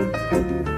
Música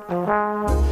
Thank you.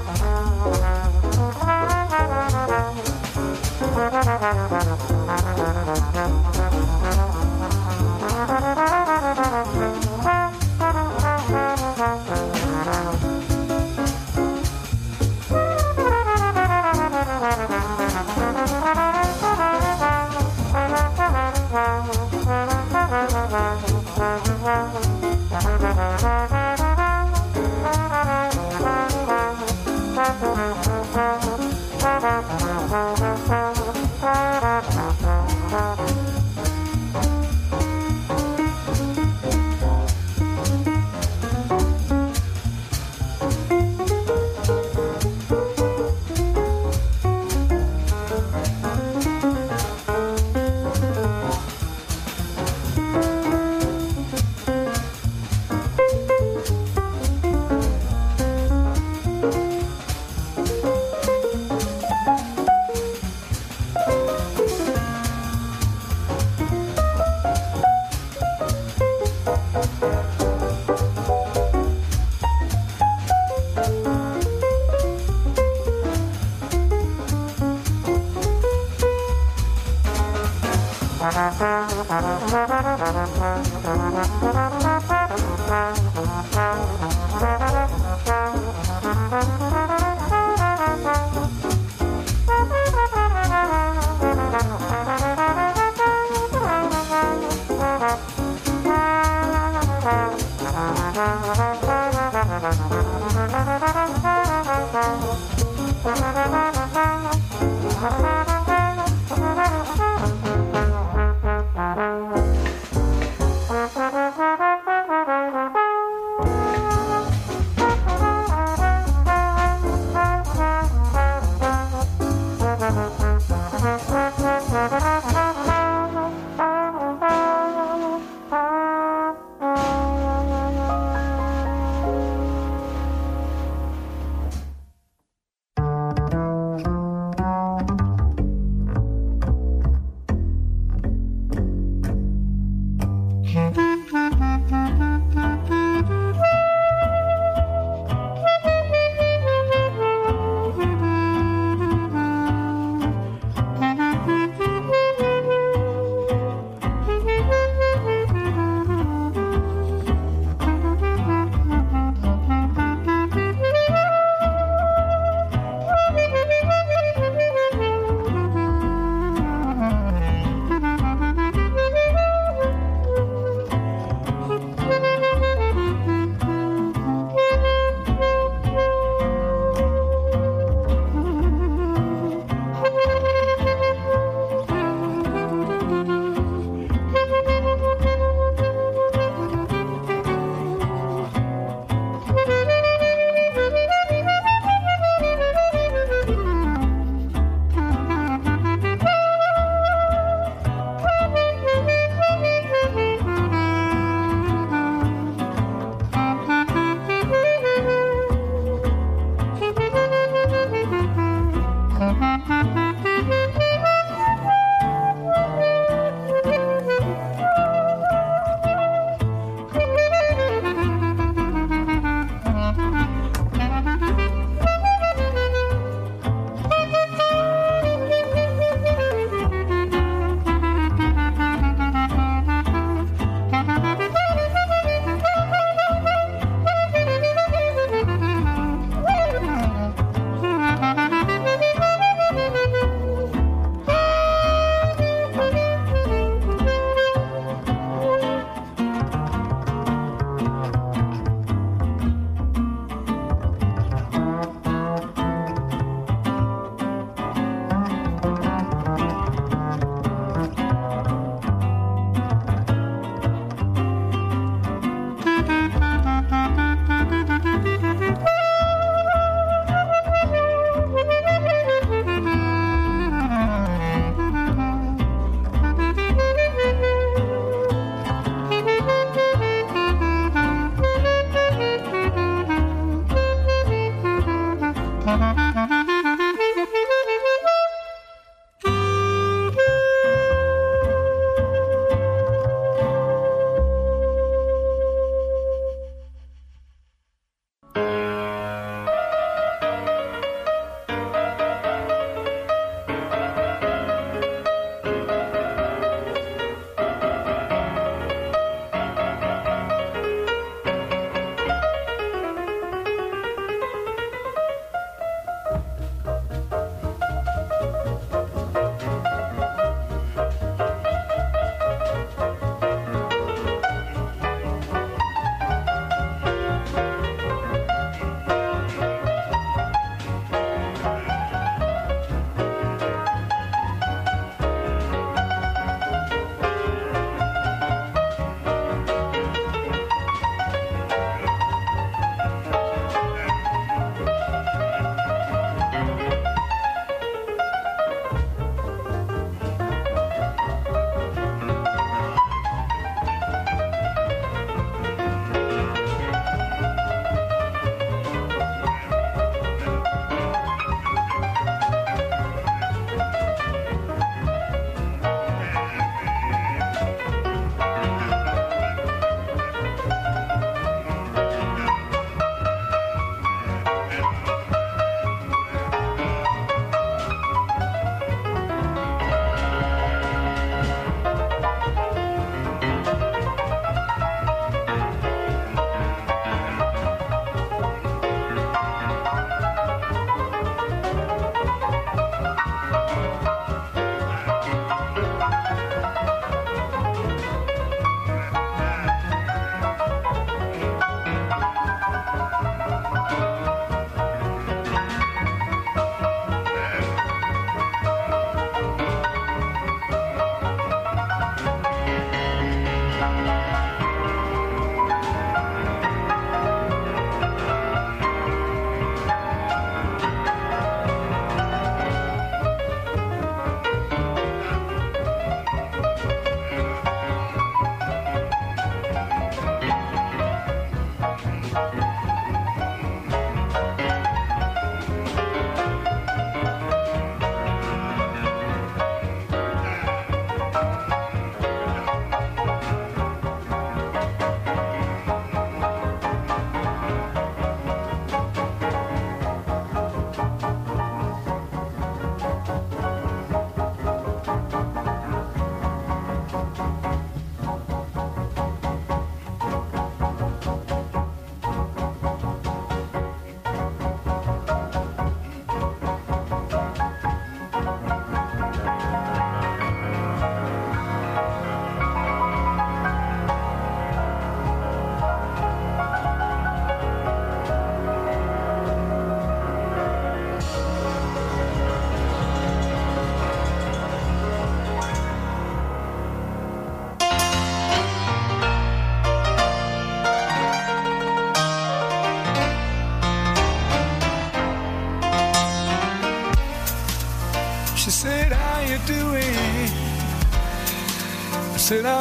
Thank you.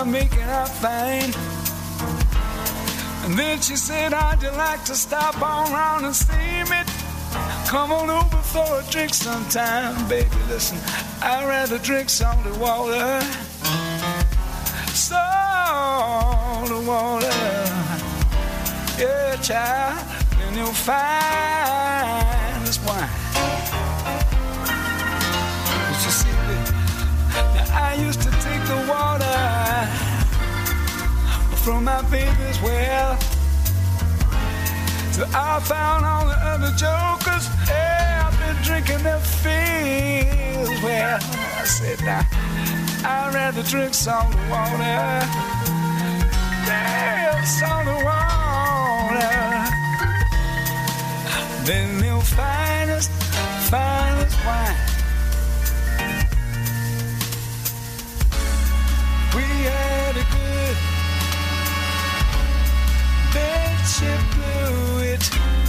I'm making out fine. And then she said, How'd you like to stop on round and see it? Come on over for a drink sometime, baby. Listen, I'd rather drink salty water. Salty water. Yeah, child, then you'll find this wine. But you see, now I used to take the water from my baby's well. So I found all the other jokers. Yeah, I've been drinking their fields. Well, I said, now, I'd rather drink salty water. Damn, salty water. Than the finest, finest wine. It.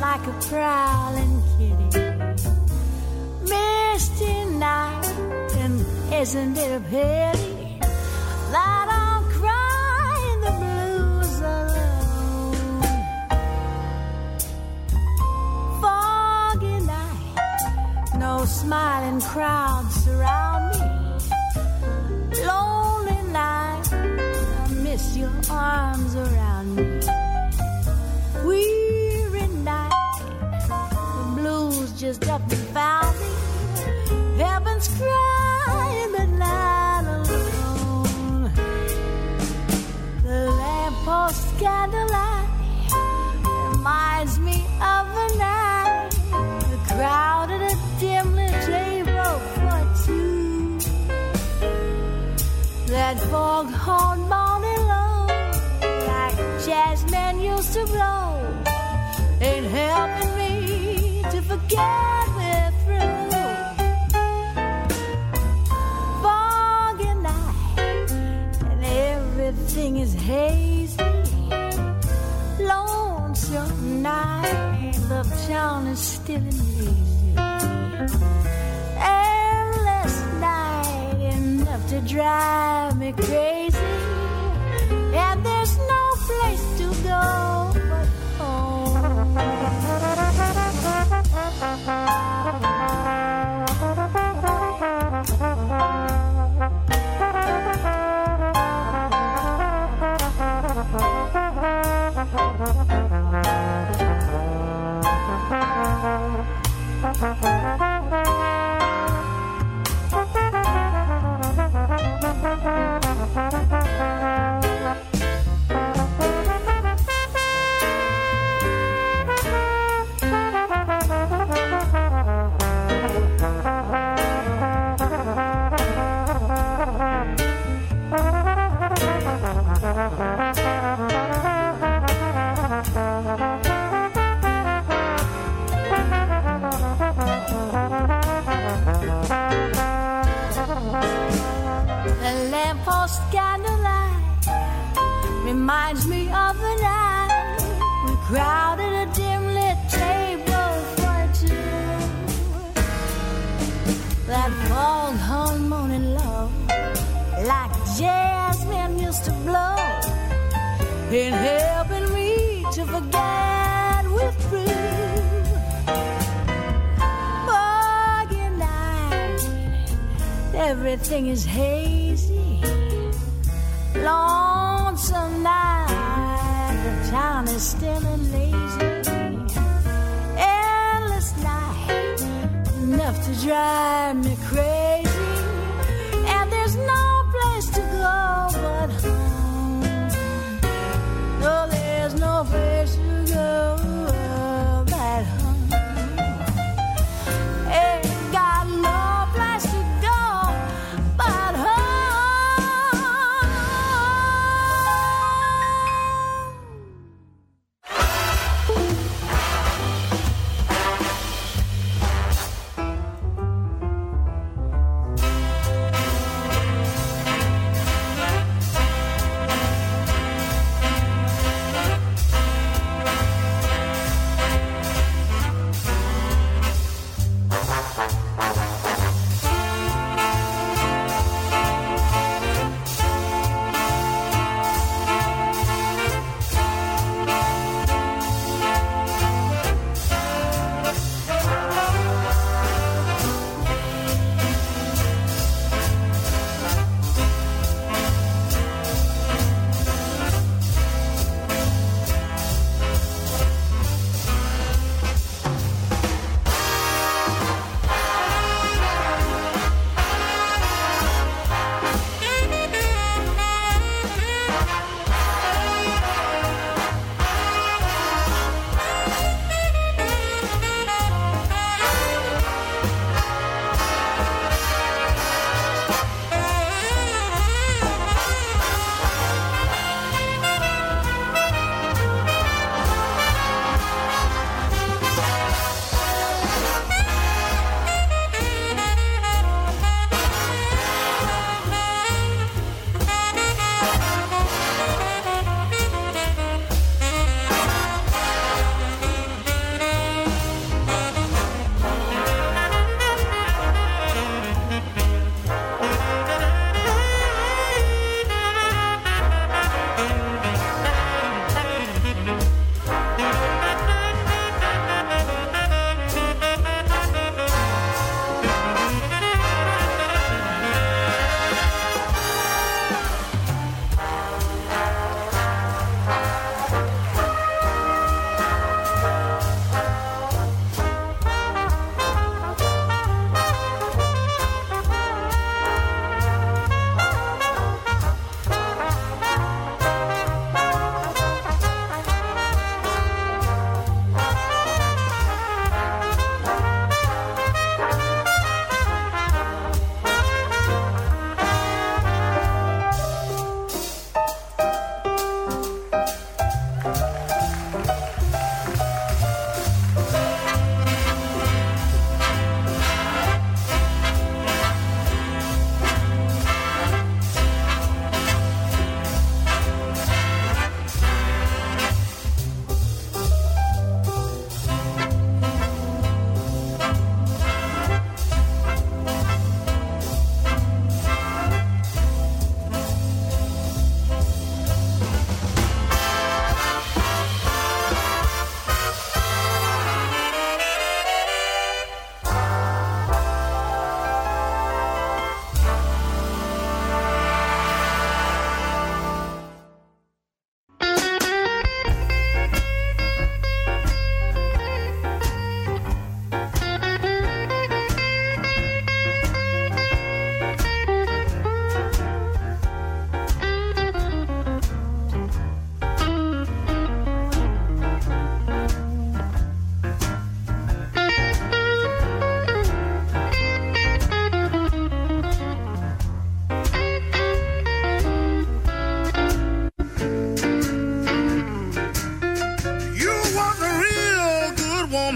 Like a prowling kitty. Misty night, and isn't it a pity that I'm crying the blues alone? Foggy night, no smiling crowds surround me. Lonely night, I miss your arms around me. Weary just up and found me. Heaven's crying, but not alone. The lamppost candlelight reminds me of a night. The crowd at a dimly table for two. That foghorn morning low, like jazzmen used to blow, ain't helping drive me crazy. And there's no place to go but The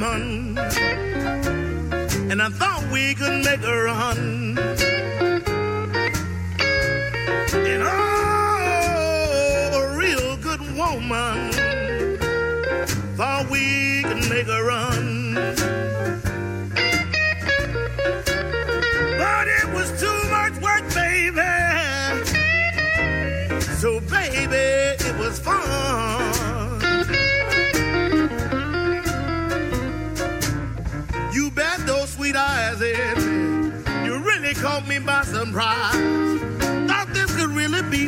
woman, and I thought we could make a run.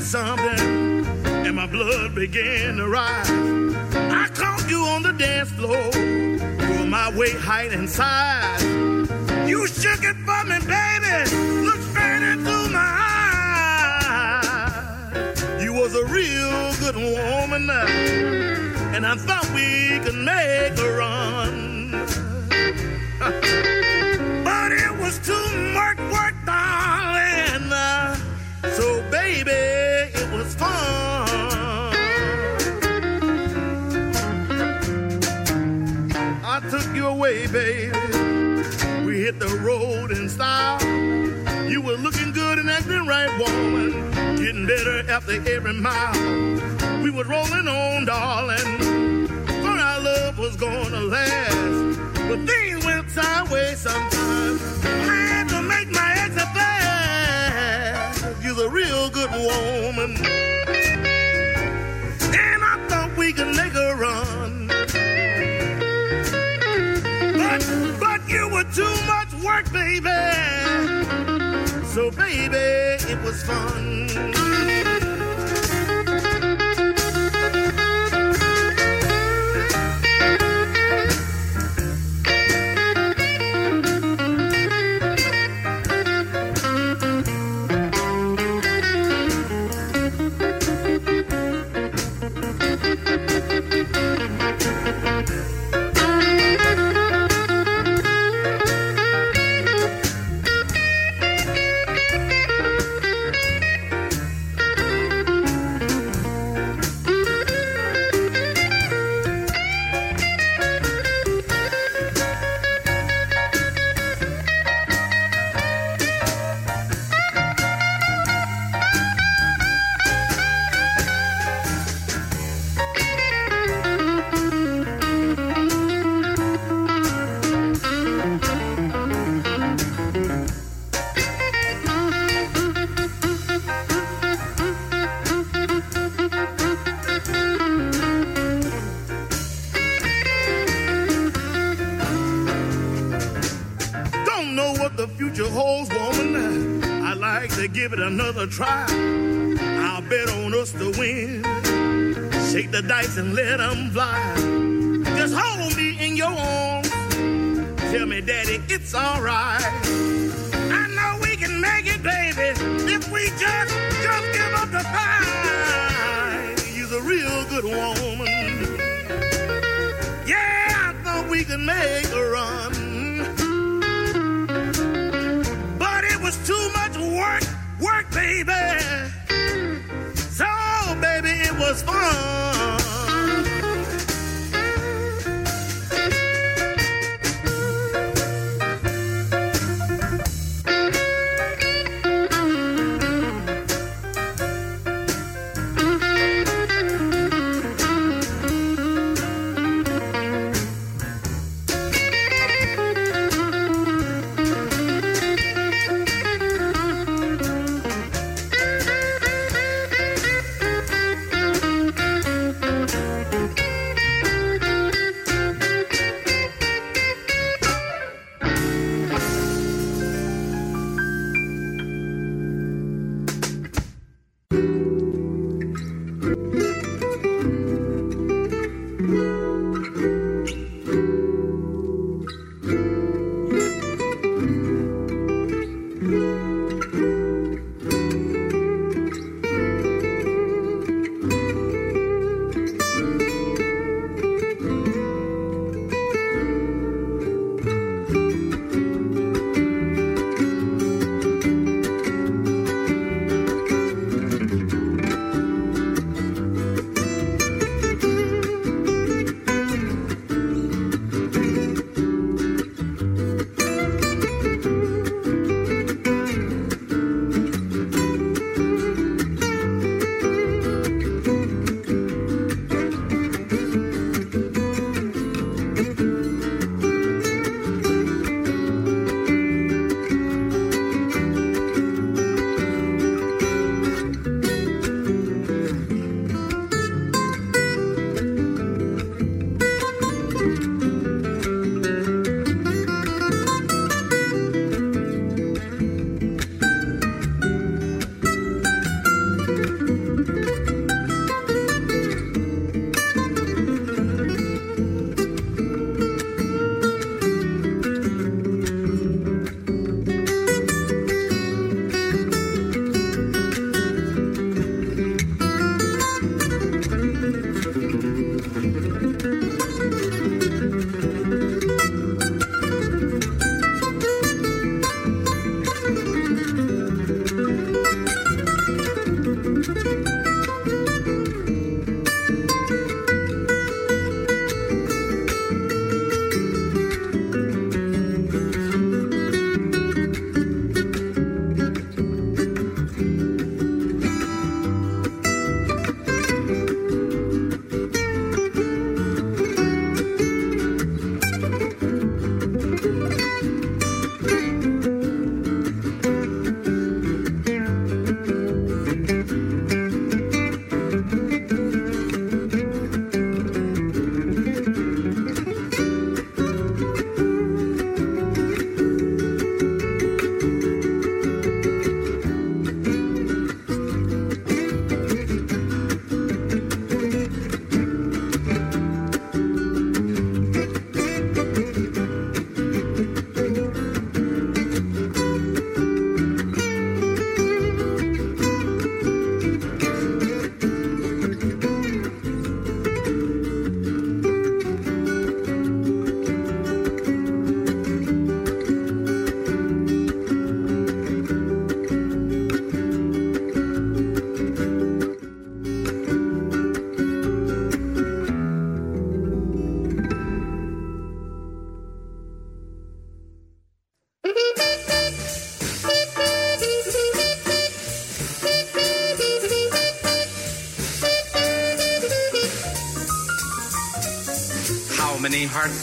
Something. And my blood began to rise. I caught you on the dance floor. For my weight, height, and size. You shook it for me, baby. Looked straight into my eyes. You was a real good woman. And I thought we could make a run. but it was too much work, darling. So, baby, away, baby. We hit the road in style. You were looking good and acting right, woman. Getting better after every mile. We were rolling on, darling. For our love was gonna last. But things went sideways sometimes. I had to make my exit fast. You're a real good woman. Too much work, baby. So, baby, it was fun. Dice and let them fly. Just hold me in your arms. Tell me, daddy, it's alright. I know we can make it, baby, if we just, just give up the fight. You're a real good woman. Yeah, I thought we could make a run. But it was too much work, work, baby. So, baby, it was fun.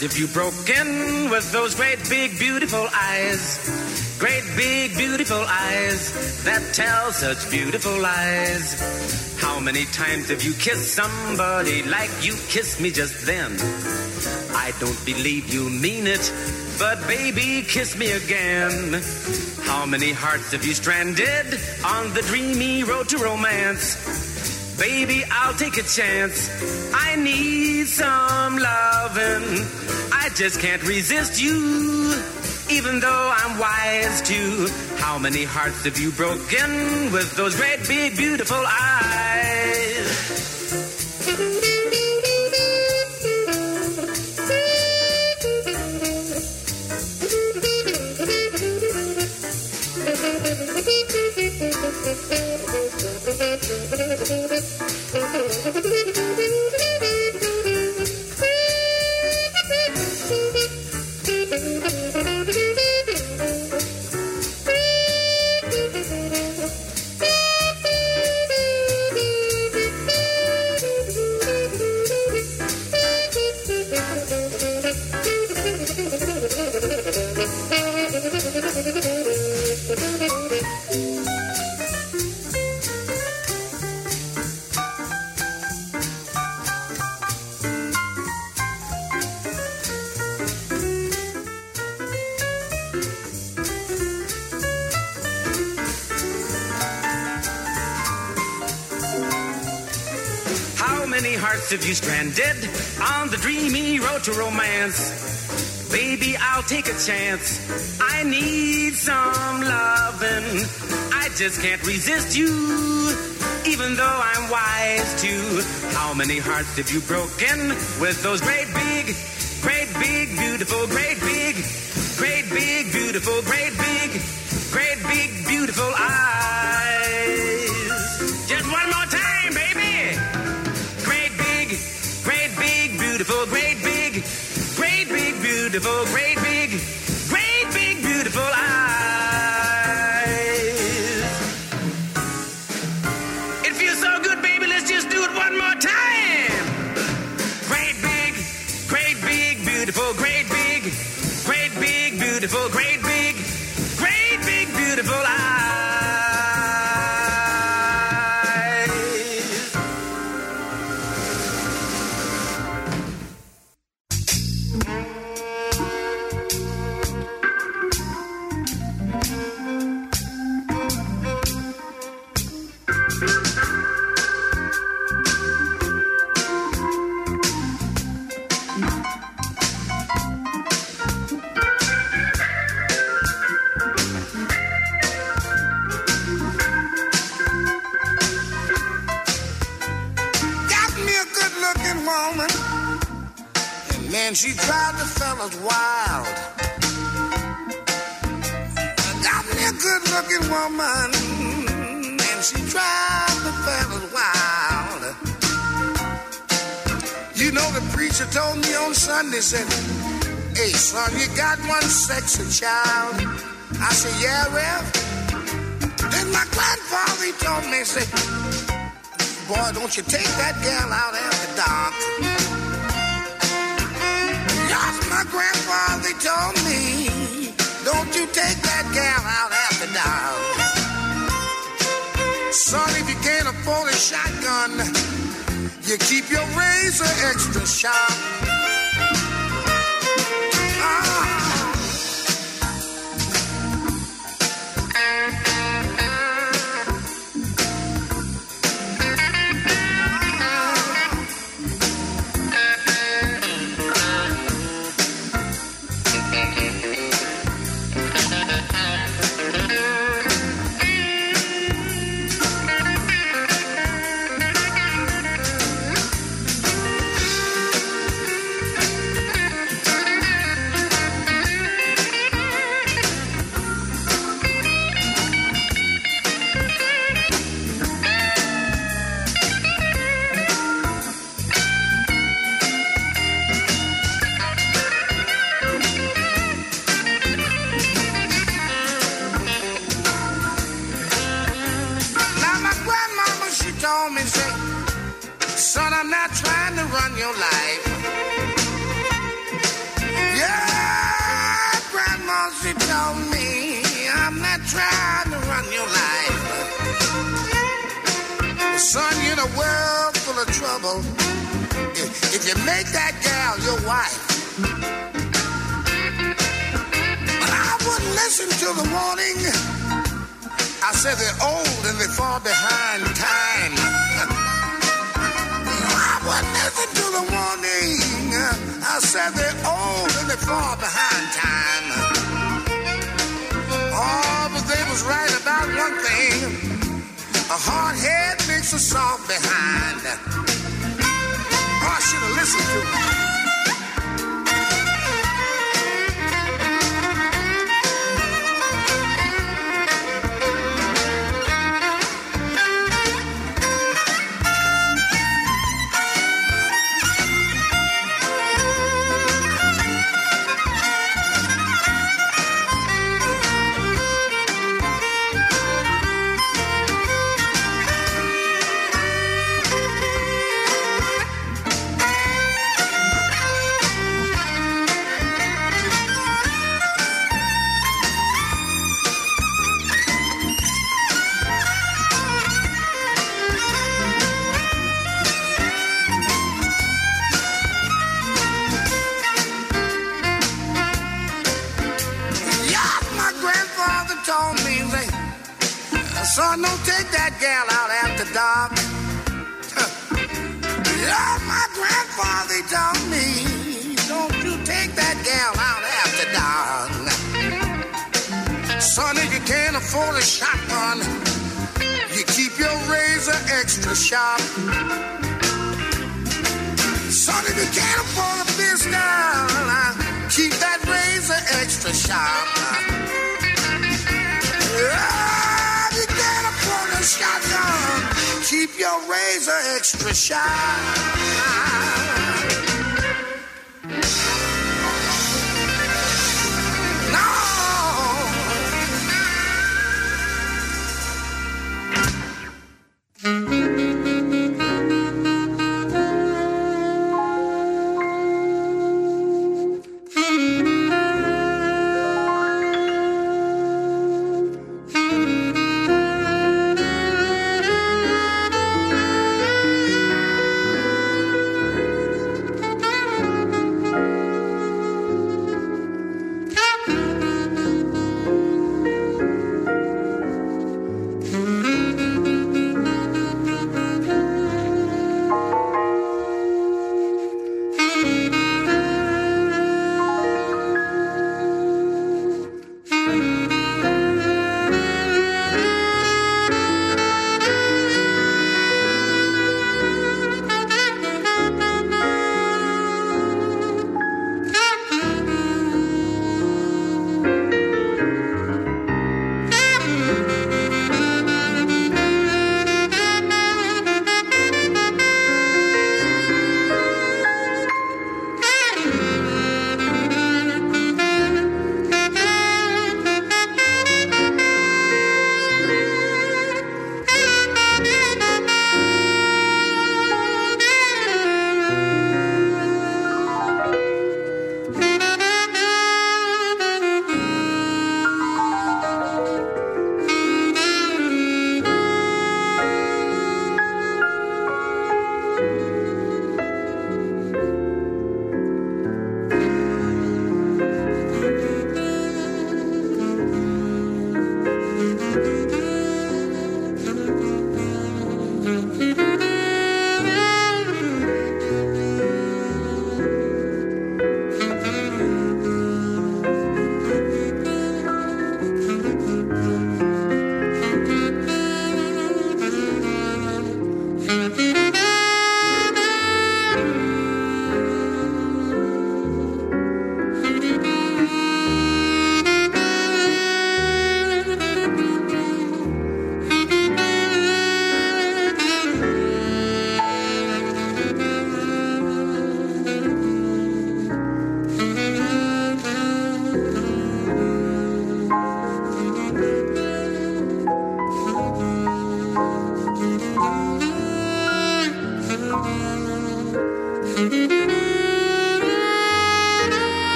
Have you in with those great big beautiful eyes? Great big beautiful eyes that tell such beautiful lies. How many times have you kissed somebody like you kissed me just then? I don't believe you mean it, but baby, kiss me again. How many hearts have you stranded on the dreamy road to romance? Baby, I'll take a chance. I need some lovin'. Just can't resist you, even though I'm wise to. How many hearts have you broken with those great big beautiful eyes? Have you stranded on the dreamy road to romance. Baby, I'll take a chance. I need some loving. I just can't resist you, even though I'm wise to. How many hearts have you broken with those great big, great big, beautiful, great big, great big, beautiful, great big, great big, beautiful eyes? Beautiful, great woman. And man, she drives the fellas wild. Got me a good looking woman. And she drives the fellas wild. You know, the preacher told me on Sunday, said, Hey, son, you got one sexy child. I said, Yeah, Rev. Then my grandfather, he told me, say, Boy, don't you take that gal out after dark. Yes, my grandfather told me, don't you take that gal out after dark. Son, if you can't afford a shotgun, you keep your razor extra sharp. your life. Yeah, Grandma, she told me, I'm not trying to run your life. Son, you're in a world full of trouble. If, if you make that girl your wife. But I wouldn't listen to the warning. I said they're old and they fall behind time. I wouldn't to the warning. I said they're old and they're far behind time. Oh, but they was right about one thing. A hard head makes a soft behind. Oh, I should have listened to him. Son, if you can't afford a shotgun, you keep your razor extra sharp. Son, if you can't afford a pistol, keep that razor extra sharp. Yeah if you can't afford a shotgun. Keep your razor extra sharp.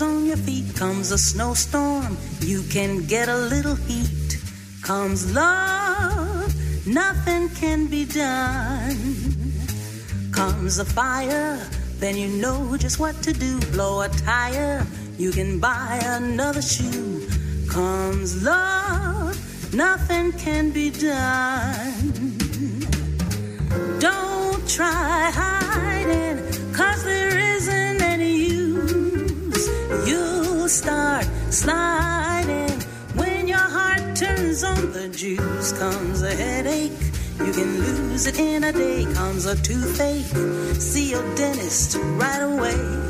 Rubbers on your feet. Comes a snowstorm, you can get a little heat. Comes love, nothing can be done. Comes a fire, then you know just what to do. Blow a tire, you can buy another shoe. Comes love, nothing can be done. Sliding when your heart turns on the juice. Comes a headache, you can lose it in a day. Comes a toothache, see your dentist right away.